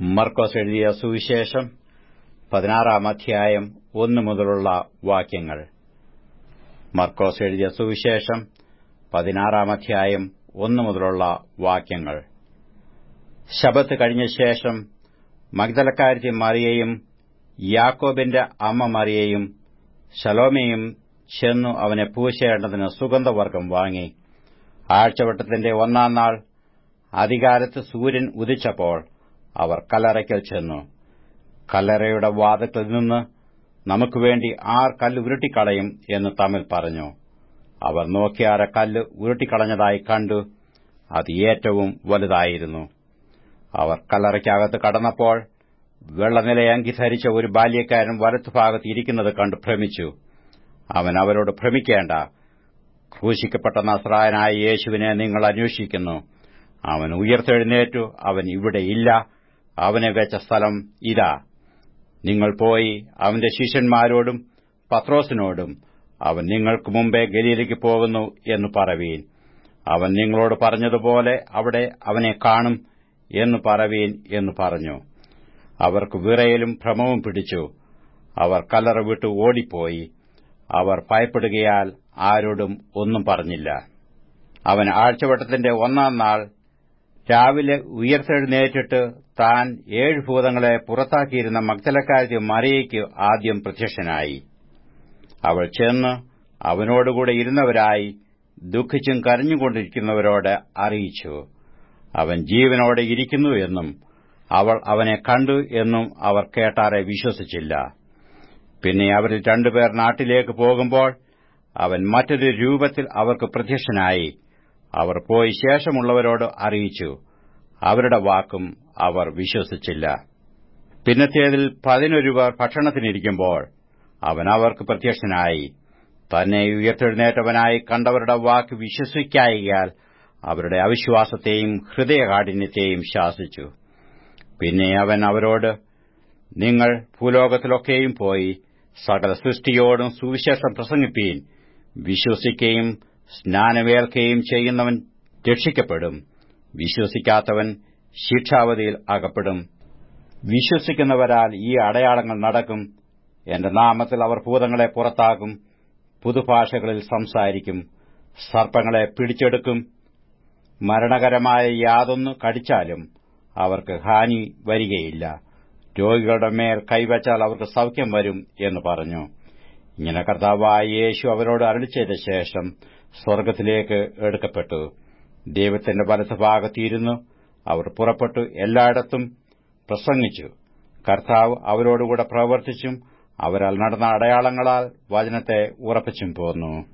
മർക്കോസ് എഴുതിയ സുവിശേഷം പതിനാറാം അധ്യായം ഒന്നു മുതലുള്ള വാക്യങ്ങൾ. മർക്കോസ് എഴുതിയ സുവിശേഷം പതിനാറാം അധ്യായം ഒന്നു മുതലുള്ള വാക്യങ്ങൾ. ശബത്ത് കഴിഞ്ഞ ശേഷം മഗ്ദലക്കാരത്തി മറിയയും യാക്കോബിന്റെ അമ്മ മറിയയും ശലോമയും ചെന്നു അവനെ പൂശേണ്ടതിന് സുഗന്ധവർഗം വാങ്ങി. ആഴ്ചവട്ടത്തിന്റെ ഒന്നാം നാൾ അധികാരത്ത് സൂര്യൻ ഉദിച്ചപ്പോൾ അവർ കല്ലറയ്ക്കൽ ചെന്നു. കല്ലറയുടെ വാദത്തിൽ നിന്ന് നമുക്ക് വേണ്ടി ആർ കല്ല് ഉരുട്ടിക്കളയും എന്ന് തമ്മിൽ പറഞ്ഞു. അവർ നോക്കിയാറ കല്ല് ഉരുട്ടിക്കളഞ്ഞതായി കണ്ടു. അത് ഏറ്റവും വലുതായിരുന്നു. അവർ കല്ലറയ്ക്കകത്ത് കടന്നപ്പോൾ വെള്ളനിലയങ്കി ധരിച്ച ഒരു ബാല്യക്കാരൻ വലത്തുഭാഗത്ത് ഇരിക്കുന്നത് കണ്ട് ഭ്രമിച്ചു. അവൻ അവരോട് ഭ്രമിക്കേണ്ട. ക്രൂശിക്കപ്പെട്ട നസ്രായനായ യേശുവിനെ നിങ്ങൾ അന്വേഷിക്കുന്നു. അവൻ ഉയർത്തെഴുന്നേറ്റു. അവൻ ഇവിടെയില്ല അവനെ വെച്ച സ്ഥലം ഇതാ. നിങ്ങൾ പോയി അവന്റെ ശിഷ്യന്മാരോടും പത്രോസിനോടും അവൻ നിങ്ങൾക്ക് മുമ്പേ ഗലീലയ്ക്ക് പോകുന്നു എന്ന് പറവീൻ. അവൻ നിങ്ങളോട് പറഞ്ഞതുപോലെ അവിടെ അവനെ കാണും എന്ന് പറവീൻ എന്ന് പറഞ്ഞു. അവർക്ക് വിറയലും ഭ്രമവും പിടിച്ചു. അവർ കല്ലറ വിട്ട് ഓടിപ്പോയി. അവർ ഭയപ്പെടുകയാൽ ആരോടും ഒന്നും പറഞ്ഞില്ല. അവൻ ആഴ്ചവട്ടത്തിന്റെ ഒന്നാം നാൾ രാവിലെ ഉയർത്തെഴുന്നേറ്റിട്ട് താൻ ഏഴ് ഭൂതങ്ങളെ പുറത്താക്കിയിരുന്ന മഗ്ദലക്കാരത്തി മറിയയ്ക്ക് ആദ്യം പ്രത്യക്ഷനായി. അവൾ ചെന്ന് അവനോടുകൂടെ ഇരുന്നവരായി ദുഃഖിച്ചും കരഞ്ഞുകൊണ്ടിരിക്കുന്നവരോട് അറിയിച്ചു. അവൻ ജീവനോടെ ഇരിക്കുന്നു എന്നും അവൾ അവനെ കണ്ടു എന്നും അവർ കേട്ടാറെ വിശ്വസിച്ചില്ല. പിന്നെ അവരിൽ രണ്ടുപേർ നാട്ടിലേക്ക് പോകുമ്പോൾ അവൻ മറ്റൊരു രൂപത്തിൽ അവർക്ക് പ്രത്യക്ഷനായി. അവർ പോയി ശേഷമുള്ളവരോട് അറിയിച്ചു. അവരുടെ വാക്കും അവർ വിശ്വസിച്ചില്ല. പിന്നത്തേതിൽ പതിനൊരു പേർ ഭക്ഷണത്തിനിരിക്കുമ്പോൾ അവൻ അവർക്ക് പ്രത്യക്ഷനായി. തന്നെ ഉയർത്തെഴുന്നേറ്റവനായി കണ്ടവരുടെ വാക്ക് വിശ്വസിക്കായികയാൽ അവരുടെ അവിശ്വാസത്തെയും ഹൃദയകാഠിന്യത്തെയും ശാസിച്ചു. പിന്നെ അവൻ അവരോട് നിങ്ങൾ ഭൂലോകത്തിലൊക്കെയും പോയി സകല സൃഷ്ടിയോടും സുവിശേഷം പ്രസംഗിപ്പീൻ വിശ്വസിക്കുകയും സ്നാനമേൽക്കുകയും ചെയ്യുന്നവൻ രക്ഷിക്കപ്പെടും. വിശ്വസിക്കാത്തവൻ ശിക്ഷാവധിയിൽ അകപ്പെടും. വിശ്വസിക്കുന്നവരാൽ ഈ അടയാളങ്ങൾ നടക്കും. എന്റെ നാമത്തിൽ അവർ ഭൂതങ്ങളെ പുറത്താകും പുതുഭാഷകളിൽ സംസാരിക്കും. സർപ്പങ്ങളെ പിടിച്ചെടുക്കും. മരണകരമായ യാതൊന്നു കടിച്ചാലും അവർക്ക് ഹാനി വരികയില്ല. രോഗികളുടെ മേൽ കൈവച്ചാൽ അവർക്ക് സൌഖ്യം വരും എന്ന് പറഞ്ഞു. ഇങ്ങനെ കർത്താവായ യേശു അവരോട് അരളിച്ചതിന് ശേഷം സ്വർഗത്തിലേക്ക് എടുക്കപ്പെട്ടു. ദൈവത്തിന്റെ വലത്തുഭാഗത്തിരുന്നു അവർ പുറപ്പെട്ടു. എല്ലായിടത്തും പ്രസംഗിച്ചു. കർത്താവ് അവരോടുകൂടെ പ്രവർത്തിച്ചും അവരാൽ നടന്ന അടയാളങ്ങളാൽ വചനത്തെ ഉറപ്പിച്ചും പോന്നു.